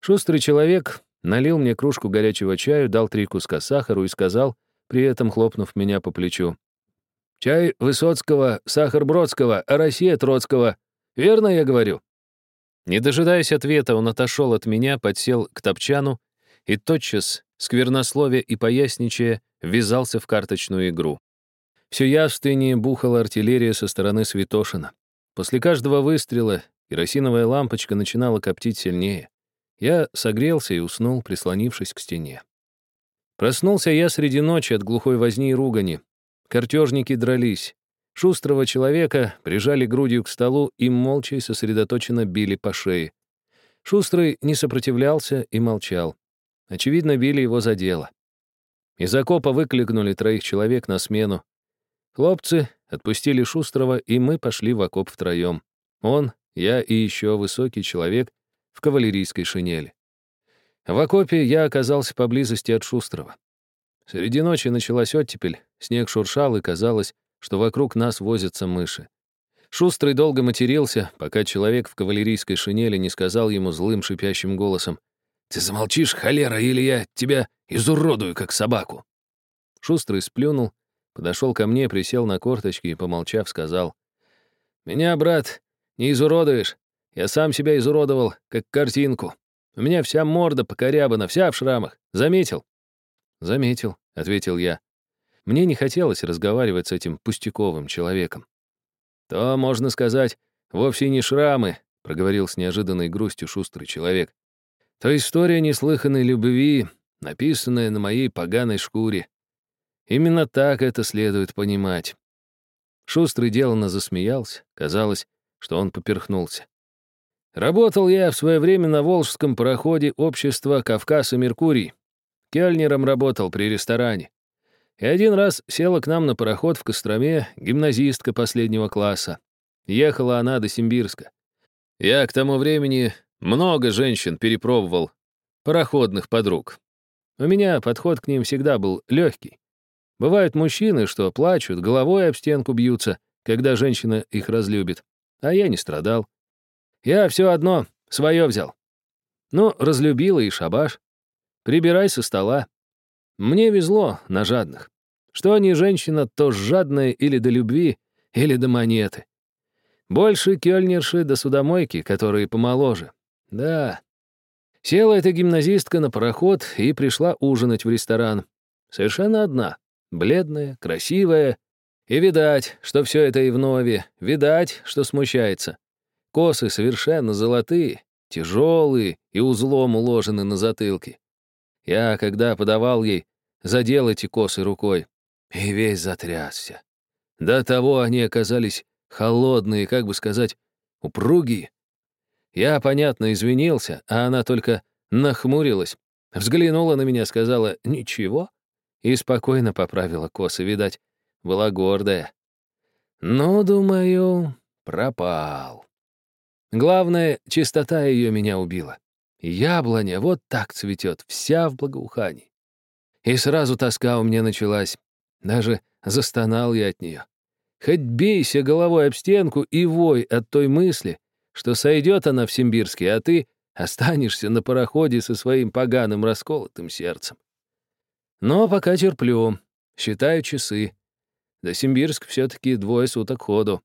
Шустрый человек налил мне кружку горячего чаю, дал три куска сахару и сказал, при этом хлопнув меня по плечу. «Чай Высоцкого, сахар Бродского, а Россия Троцкого. Верно я говорю?» Не дожидаясь ответа, он отошел от меня, подсел к топчану и тотчас, сквернословие и поясничая, ввязался в карточную игру. Все явственнее бухала артиллерия со стороны Святошина. После каждого выстрела керосиновая лампочка начинала коптить сильнее. Я согрелся и уснул, прислонившись к стене. Проснулся я среди ночи от глухой возни и ругани. Картежники дрались. Шустрого человека прижали грудью к столу и молча и сосредоточенно били по шее. Шустрый не сопротивлялся и молчал. Очевидно, били его за дело. Из окопа выкликнули троих человек на смену. Хлопцы отпустили Шустрого, и мы пошли в окоп втроем. Он, я и еще высокий человек — в кавалерийской шинели. В окопе я оказался поблизости от Шустрова. Среди ночи началась оттепель, снег шуршал, и казалось, что вокруг нас возятся мыши. Шустрый долго матерился, пока человек в кавалерийской шинели не сказал ему злым шипящим голосом «Ты замолчишь, холера, или я тебя изуродую, как собаку!» Шустрый сплюнул, подошел ко мне, присел на корточки и, помолчав, сказал «Меня, брат, не изуродуешь, я сам себя изуродовал, как картинку. У меня вся морда покорябана, вся в шрамах. Заметил?» «Заметил», — ответил я. Мне не хотелось разговаривать с этим пустяковым человеком. «То, можно сказать, вовсе не шрамы», — проговорил с неожиданной грустью шустрый человек. «То история неслыханной любви, написанная на моей поганой шкуре. Именно так это следует понимать». Шустрый деланно засмеялся. Казалось, что он поперхнулся. Работал я в свое время на Волжском пароходе общества «Кавказ и Меркурий». Кельнером работал при ресторане. И один раз села к нам на пароход в Костроме гимназистка последнего класса. Ехала она до Симбирска. Я к тому времени много женщин перепробовал, пароходных подруг. У меня подход к ним всегда был легкий. Бывают мужчины, что плачут, головой об стенку бьются, когда женщина их разлюбит. А я не страдал. Я все одно свое взял. Ну, разлюбила и шабаш. Прибирай со стола. Мне везло на жадных. Что они, женщина, то жадная или до любви, или до монеты. Больше кёльнерши до судомойки, которые помоложе. Да. Села эта гимназистка на пароход и пришла ужинать в ресторан. Совершенно одна. Бледная, красивая. И видать, что все это и вновь. Видать, что смущается. Косы совершенно золотые, тяжелые и узлом уложены на затылке. Я, когда подавал ей, задел эти косы рукой и весь затрясся. До того они оказались холодные, как бы сказать, упругие. Я, понятно, извинился, а она только нахмурилась, взглянула на меня, сказала «ничего» и спокойно поправила косы, видать, была гордая. Ну, думаю, пропал. Главное, чистота ее меня убила. Яблоня вот так цветет, вся в благоухании. И сразу тоска у меня началась. Даже застонал я от нее. Хоть бейся головой об стенку и вой от той мысли, что сойдет она в Симбирске, а ты останешься на пароходе со своим поганым расколотым сердцем. Но пока терплю. Считаю часы. До Симбирск все-таки двое суток ходу.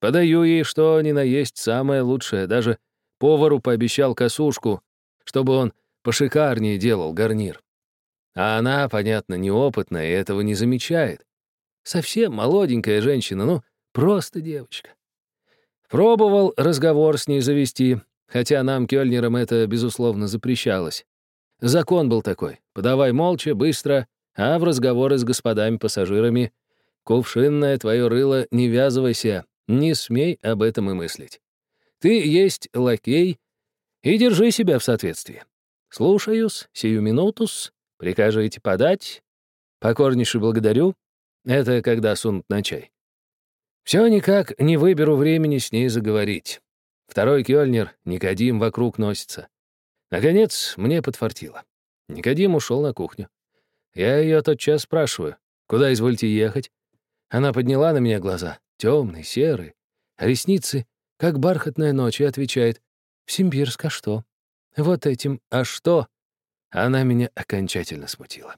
Подаю ей, что ни на есть самое лучшее. Даже повару пообещал косушку, чтобы он пошикарнее делал гарнир. А она, понятно, неопытная и этого не замечает. Совсем молоденькая женщина, ну, просто девочка. Пробовал разговор с ней завести, хотя нам, кёльнерам, это, безусловно, запрещалось. Закон был такой — подавай молча, быстро, а в разговоры с господами-пассажирами кувшинное твое рыло не ввязывайся, не смей об этом и мыслить. Ты есть лакей и держи себя в соответствии. Слушаюсь, сию минутус, прикажете подать. Покорнейше благодарю. Это когда сунут на чай. Все никак не выберу времени с ней заговорить. Второй кёльнер, Никодим, вокруг носится. Наконец, мне подфартило. Никодим ушел на кухню. Я ее тот час спрашиваю, куда извольте ехать? Она подняла на меня глаза, темные, серые, а ресницы, как бархатная ночь, и отвечает, «В Симбирск, а что?» Вот этим «а что?» она меня окончательно смутила.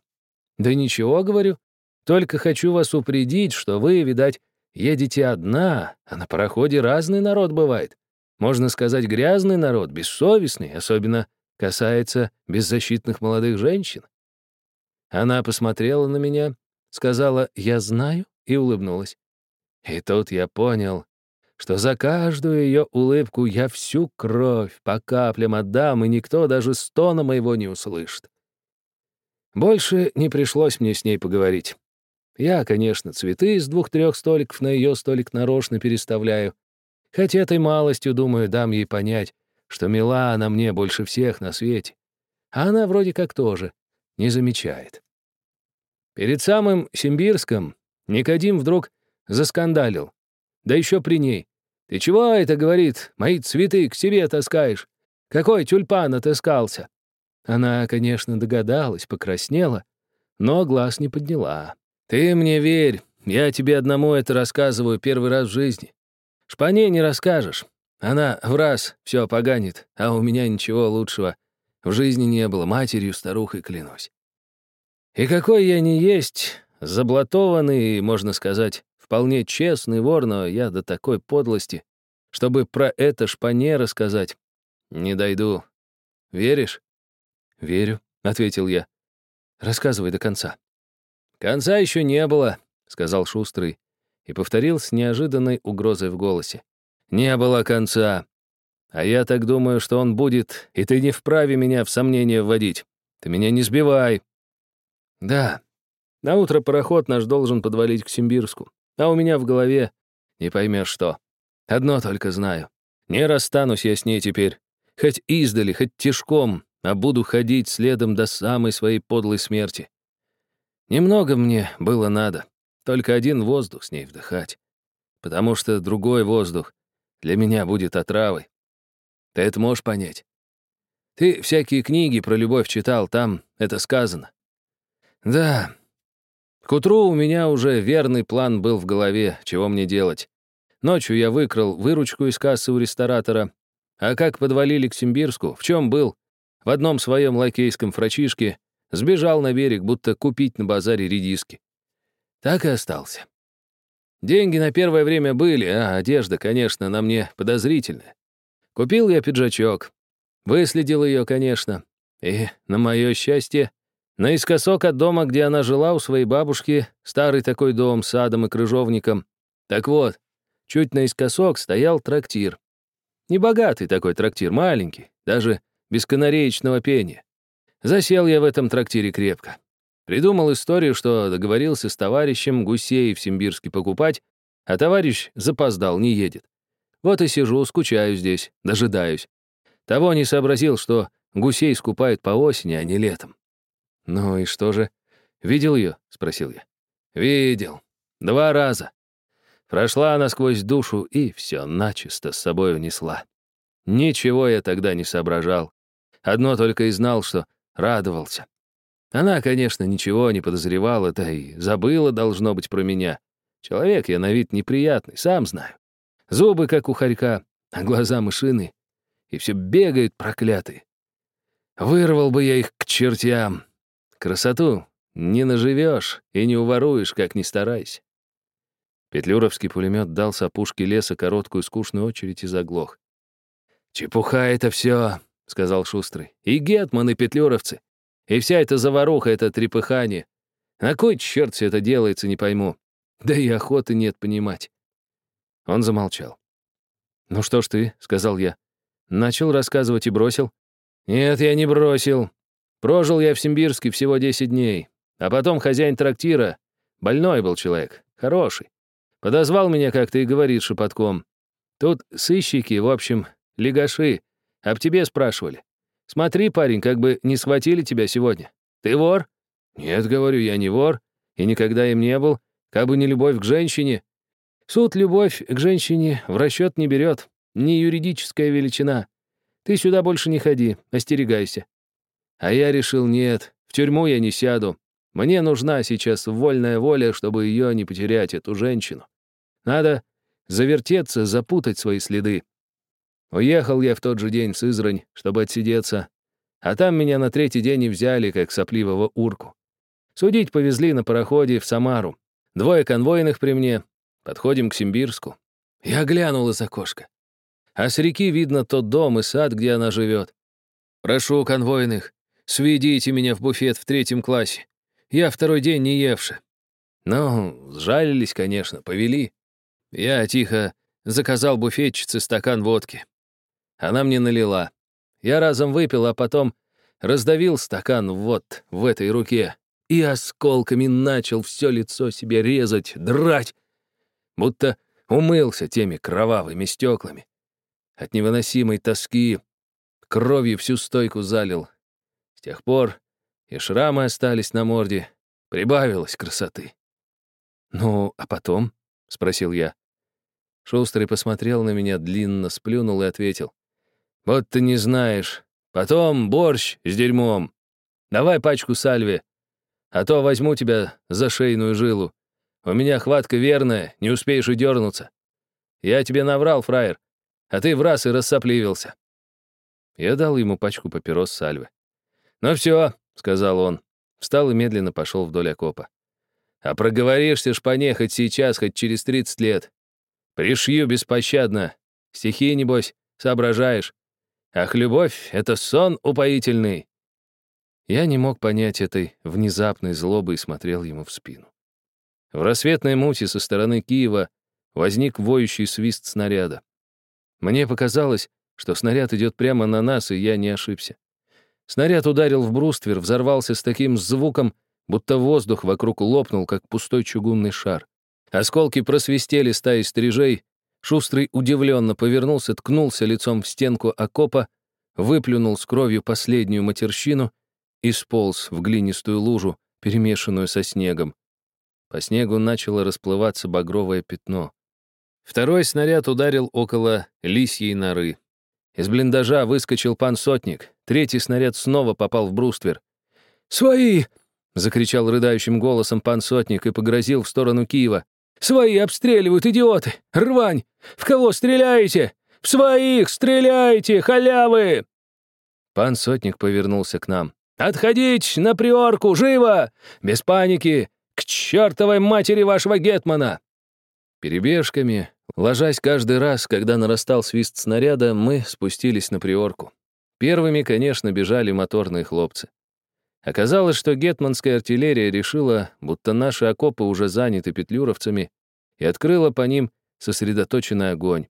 «Да ничего, — говорю, — только хочу вас упредить, что вы, видать, едете одна, а на пароходе разный народ бывает. Можно сказать, грязный народ, бессовестный, особенно касается беззащитных молодых женщин. Она посмотрела на меня, сказала «я знаю» и улыбнулась. И тут я понял, что за каждую ее улыбку я всю кровь по каплям отдам, и никто даже стона моего не услышит. Больше не пришлось мне с ней поговорить. Я, конечно, цветы из двух-трех столиков на ее столик нарочно переставляю, хотя этой малостью, думаю, дам ей понять, что мила она мне больше всех на свете. А она вроде как тоже не замечает. Перед самым Симбирском Никодим вдруг заскандалил. Да еще при ней. «Ты чего это, — говорит, — мои цветы к себе таскаешь? Какой тюльпан отыскался?» Она, конечно, догадалась, покраснела, но глаз не подняла. «Ты мне верь, я тебе одному это рассказываю первый раз в жизни. Шпане не расскажешь. Она в раз все поганит, а у меня ничего лучшего в жизни не было, матерью старухой клянусь. И какой я не есть, заблатованный, можно сказать, вполне честный вор, но я до такой подлости, чтобы про это шпане рассказать, не дойду. Веришь? Верю, — ответил я. Рассказывай до конца. Конца еще не было, — сказал Шустрый и повторил с неожиданной угрозой в голосе. Не было конца. А я так думаю, что он будет, и ты не вправе меня в сомнение вводить. Ты меня не сбивай. Да. На утро пароход наш должен подвалить к Симбирску. А у меня в голове не поймешь что. Одно только знаю. Не расстанусь я с ней теперь. Хоть издали, хоть тишком, а буду ходить следом до самой своей подлой смерти. Немного мне было надо. Только один воздух с ней вдыхать. Потому что другой воздух для меня будет отравой. Ты это можешь понять? Ты всякие книги про любовь читал, там это сказано. Да. К утру у меня уже верный план был в голове, чего мне делать. Ночью я выкрал выручку из кассы у ресторатора, а как подвалили к Симбирску, в чем был? В одном своем лакейском фрачишке сбежал на берег, будто купить на базаре редиски. Так и остался. Деньги на первое время были, а одежда, конечно, на мне подозрительная. Купил я пиджачок, выследил ее, конечно, и, на мое счастье, наискосок от дома, где она жила у своей бабушки, старый такой дом с садом и крыжовником. Так вот, чуть наискосок стоял трактир. Небогатый такой трактир, маленький, даже без канареечного пения. Засел я в этом трактире крепко. Придумал историю, что договорился с товарищем гусей в Симбирске покупать, а товарищ запоздал, не едет. Вот и сижу, скучаю здесь, дожидаюсь. Того не сообразил, что гусей скупают по осени, а не летом. «Ну и что же? Видел ее?» — спросил я. «Видел. Два раза. Прошла она сквозь душу и все начисто с собой унесла. Ничего я тогда не соображал. Одно только и знал, что радовался. Она, конечно, ничего не подозревала, да и забыла, должно быть, про меня. Человек я на вид неприятный, сам знаю. Зубы, как у хорька, а глаза мышиные. И все бегают проклятые. Вырвал бы я их к чертям. Красоту не наживешь и не уворуешь, как ни старайся. Петлюровский пулемет дал с опушки леса короткую скучную очередь и заглох. «Чепуха это все, сказал Шустрый. «И гетманы петлюровцы. И вся эта заваруха — это трепыхание. На кой черт все это делается, не пойму. Да и охоты нет понимать». Он замолчал. «Ну что ж ты», — сказал я. Начал рассказывать и бросил. «Нет, я не бросил. Прожил я в Симбирске всего 10 дней. А потом хозяин трактира, больной был человек, хороший. Подозвал меня как-то и говорит шепотком. Тут сыщики, в общем, легаши, об тебе спрашивали. Смотри, парень, как бы не схватили тебя сегодня. Ты вор? Нет, говорю, я не вор, и никогда им не был, как бы не любовь к женщине. Суд любовь к женщине в расчет не берет, не юридическая величина. Ты сюда больше не ходи, остерегайся. А я решил, нет, в тюрьму я не сяду. Мне нужна сейчас вольная воля, чтобы ее не потерять, эту женщину. Надо завертеться, запутать свои следы. Уехал я в тот же день в Сызрань, чтобы отсидеться, а там меня на третий день и взяли, как сопливого урку. Судить повезли на пароходе в Самару. Двое конвойных при мне. Подходим к Симбирску. Я глянул из окошка. А с реки видно тот дом и сад, где она живет. Прошу конвойных, сведите меня в буфет в третьем классе. Я второй день не евши. Ну, сжалились, конечно, повели. Я тихо заказал буфетчице стакан водки. Она мне налила. Я разом выпил, а потом раздавил стакан вот в этой руке и осколками начал все лицо себе резать, драть, будто умылся теми кровавыми стеклами. От невыносимой тоски кровью всю стойку залил. С тех пор и шрамы остались на морде, прибавилось красоты. «Ну, а потом?» — спросил я. Шустрый посмотрел на меня, длинно сплюнул и ответил. Вот ты не знаешь. Потом борщ с дерьмом. Давай пачку сальви, а то возьму тебя за шейную жилу. У меня хватка верная, не успеешь и дернуться. Я тебе наврал, фраер, а ты в раз и рассопливился. Я дал ему пачку папирос сальвы. «Ну все», — сказал он, встал и медленно пошел вдоль окопа. «А проговоришься, шпане, хоть сейчас, хоть через тридцать лет. Пришью беспощадно. Стихи, небось, соображаешь. Ах, любовь — это сон упоительный!» Я не мог понять этой внезапной злобы и смотрел ему в спину. В рассветной муте со стороны Киева возник воющий свист снаряда. Мне показалось, что снаряд идет прямо на нас, и я не ошибся. Снаряд ударил в бруствер, взорвался с таким звуком, будто воздух вокруг лопнул, как пустой чугунный шар. Осколки просвистели стаи стрижей, Шустрый удивленно повернулся, ткнулся лицом в стенку окопа, выплюнул с кровью последнюю матерщину и сполз в глинистую лужу, перемешанную со снегом. По снегу начало расплываться багровое пятно. Второй снаряд ударил около лисьей норы. Из блиндажа выскочил пан Сотник. Третий снаряд снова попал в бруствер. «Свои!» — закричал рыдающим голосом пан Сотник и погрозил в сторону Киева. Свои обстреливают, идиоты! Рвань! В кого стреляете? В своих стреляйте, халявы!» Пан Сотник повернулся к нам. «Отходить на приорку, живо! Без паники! К чертовой матери вашего гетмана!» Перебежками, ложась каждый раз, когда нарастал свист снаряда, мы спустились на приорку. Первыми, конечно, бежали моторные хлопцы. Оказалось, что гетманская артиллерия решила, будто наши окопы уже заняты петлюровцами, и открыла по ним сосредоточенный огонь.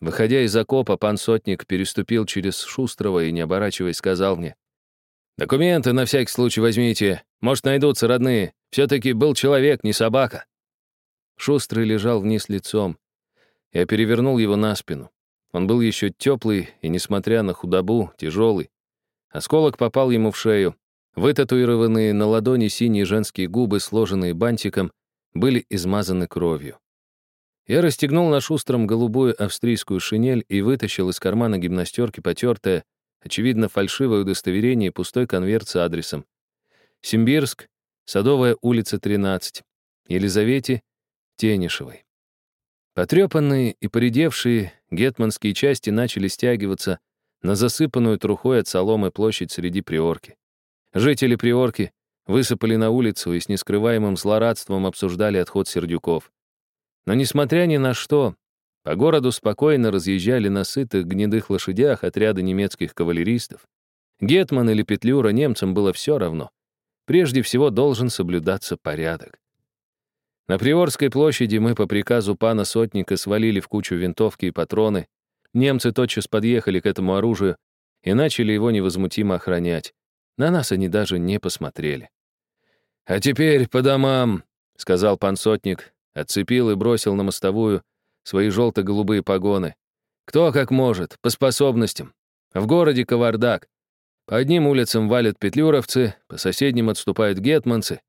Выходя из окопа, пан Сотник переступил через Шустрого и, не оборачиваясь, сказал мне, «Документы на всякий случай возьмите, может, найдутся родные. Все-таки был человек, не собака». Шустрый лежал вниз лицом. Я перевернул его на спину. Он был еще теплый и, несмотря на худобу, тяжелый. Осколок попал ему в шею, Вытатуированные на ладони синие женские губы, сложенные бантиком, были измазаны кровью. Я расстегнул на шустром голубую австрийскую шинель и вытащил из кармана гимнастерки потертое, очевидно, фальшивое удостоверение и пустой конверт с адресом. Симбирск, Садовая улица, 13. Елизавете Тенишевой. Потрепанные и поредевшие гетманские части начали стягиваться на засыпанную трухой от соломы площадь среди приорки. Жители Приорки высыпали на улицу и с нескрываемым злорадством обсуждали отход сердюков. Но несмотря ни на что, по городу спокойно разъезжали на сытых гнедых лошадях отряды немецких кавалеристов. Гетман или Петлюра немцам было все равно. Прежде всего должен соблюдаться порядок. На Приорской площади мы по приказу пана Сотника свалили в кучу винтовки и патроны. Немцы тотчас подъехали к этому оружию и начали его невозмутимо охранять. На нас они даже не посмотрели. «А теперь по домам», — сказал пан Сотник, отцепил и бросил на мостовую свои желто-голубые погоны. «Кто как может, по способностям. В городе кавардак. По одним улицам валят петлюровцы, по соседним отступают гетманцы.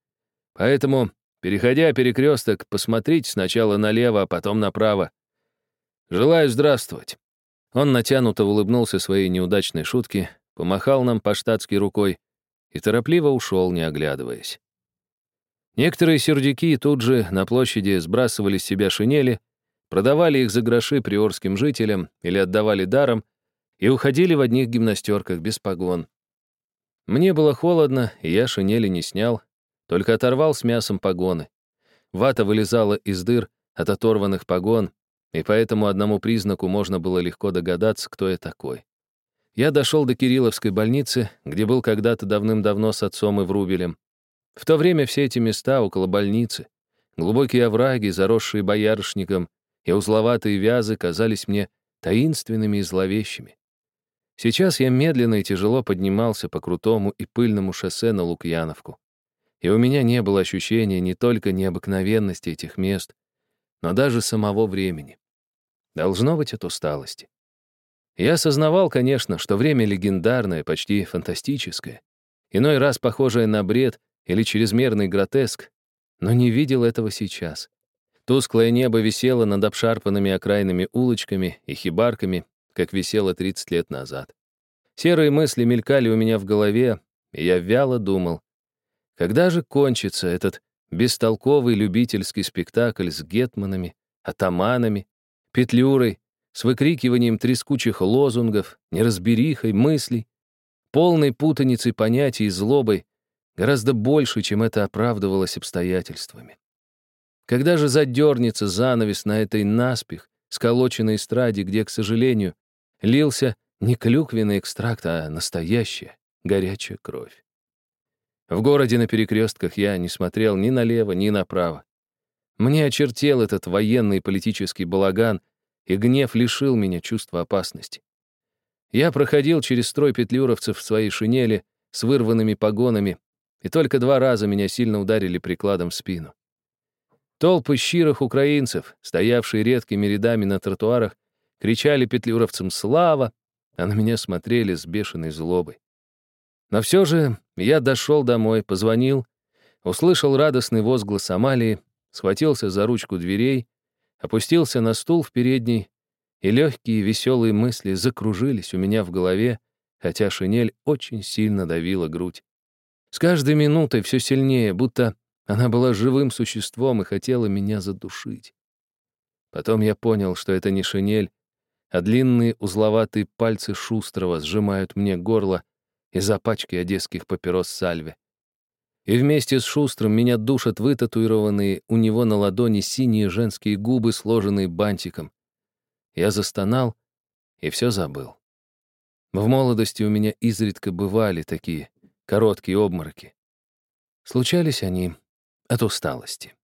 Поэтому, переходя перекресток, посмотрите сначала налево, а потом направо. Желаю здравствовать». Он натянуто улыбнулся своей неудачной шутке, помахал нам по-штатски рукой и торопливо ушел, не оглядываясь. Некоторые сердюки тут же на площади сбрасывали с себя шинели, продавали их за гроши приорским жителям или отдавали даром и уходили в одних гимнастерках без погон. Мне было холодно, и я шинели не снял, только оторвал с мясом погоны. Вата вылезала из дыр от оторванных погон, и по этому одному признаку можно было легко догадаться, кто я такой. Я дошел до Кирилловской больницы, где был когда-то давным-давно с отцом и Врубелем. В то время все эти места около больницы, глубокие овраги, заросшие боярышником, и узловатые вязы казались мне таинственными и зловещими. Сейчас я медленно и тяжело поднимался по крутому и пыльному шоссе на Лукьяновку. И у меня не было ощущения не только необыкновенности этих мест, но даже самого времени. Должно быть от усталости. Я осознавал, конечно, что время легендарное, почти фантастическое, иной раз похожее на бред или чрезмерный гротеск, но не видел этого сейчас. Тусклое небо висело над обшарпанными окраинными улочками и хибарками, как висело 30 лет назад. Серые мысли мелькали у меня в голове, и я вяло думал, когда же кончится этот бестолковый любительский спектакль с гетманами, атаманами, петлюрой, с выкрикиванием трескучих лозунгов, неразберихой мыслей, полной путаницей понятий и злобой, гораздо больше, чем это оправдывалось обстоятельствами. Когда же задернется занавес на этой наспех, сколоченной эстраде, где, к сожалению, лился не клюквенный экстракт, а настоящая горячая кровь. В городе на перекрестках я не смотрел ни налево, ни направо. Мне очертел этот военный политический балаган, и гнев лишил меня чувства опасности. Я проходил через строй петлюровцев в своей шинели с вырванными погонами, и только два раза меня сильно ударили прикладом в спину. Толпы щирых украинцев, стоявшие редкими рядами на тротуарах, кричали петлюровцам «Слава!», а на меня смотрели с бешеной злобой. Но все же я дошел домой, позвонил, услышал радостный возглас Амалии, схватился за ручку дверей, опустился на стул в передней, и легкие веселые мысли закружились у меня в голове, хотя шинель очень сильно давила грудь. С каждой минутой все сильнее, будто она была живым существом и хотела меня задушить. Потом я понял, что это не шинель, а длинные узловатые пальцы Шустрова сжимают мне горло из-за пачки одесских папирос сальве. И вместе с Шустрым меня душат вытатуированные у него на ладони синие женские губы, сложенные бантиком. Я застонал и все забыл. В молодости у меня изредка бывали такие короткие обмороки. Случались они от усталости.